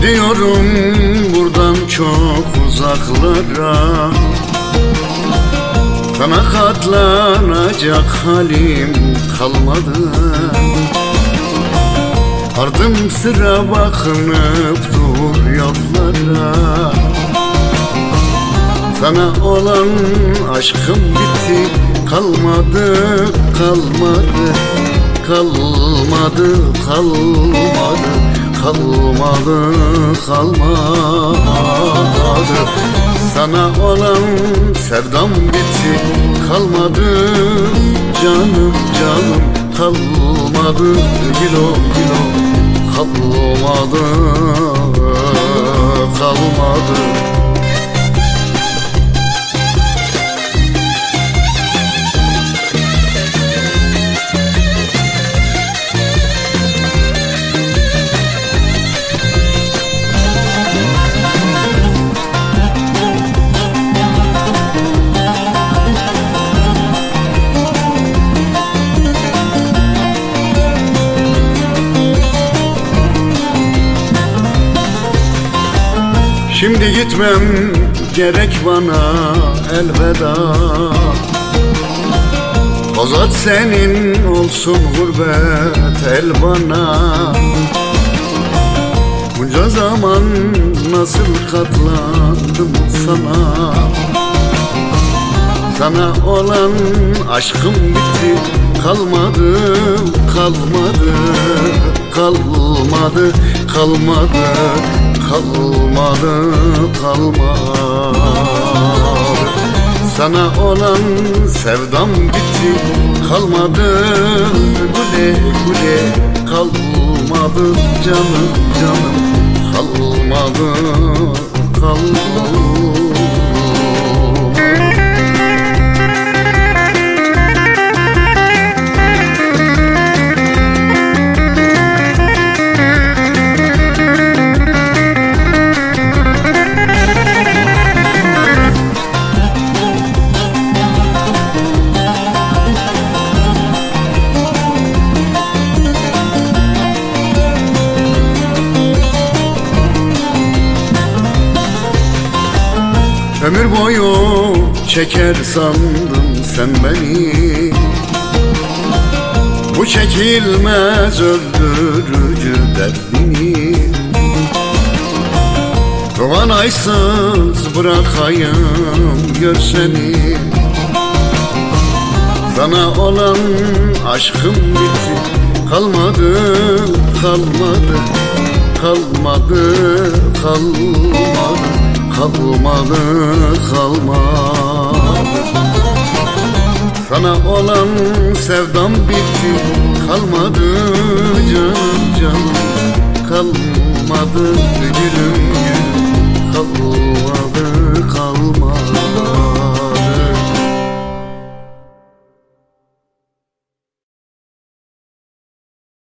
Gidiyorum buradan çok uzaklara. Sana katlanacak halim kalmadı. Ardım sıra bakınıp dur yollara. Sana olan aşkım bitti Kalmadı, kalmadı Kalmadı, kalmadı Kalmadı, kalmadı Sana olan sevdam bitti. Kalmadı canım canım. Kalmadı gilo gilo. Kalmadı, kalmadı Şimdi gitmem gerek bana elveda. Kozat senin olsun gurbet el bana. Bunca zaman nasıl katlandım sana? Sana olan aşkım bitti Kalmadı, kalmadı, kalmadı, kalmadı kalmadı kalmadı Sana olan sevdam bitti kalmadı. Güle güle kalmadı canım canım. Kalmadı kalmadı Ömür boyu çeker sandım sen beni. Bu çekilmez öldürücü derdini. Doğan aysız bırakayım gör seni. Sana olan aşkım bitti Kalmadı, kalmadı, kalmadı, kalmadı kalmadı kalmadı Sana olan sevdam bitti kalmadı canım canım. Kalmadı